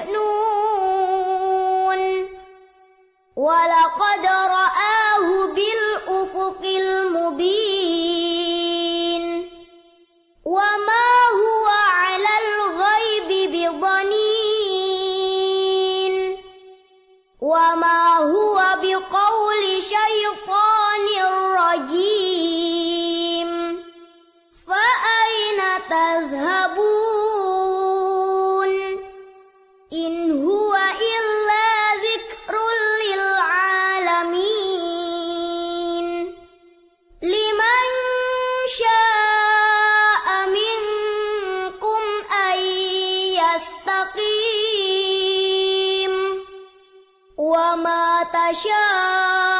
بمجنون ولقد رآه بالأفق المبين وما هو على الغيب بضنين وما يستقيم وما تشاءون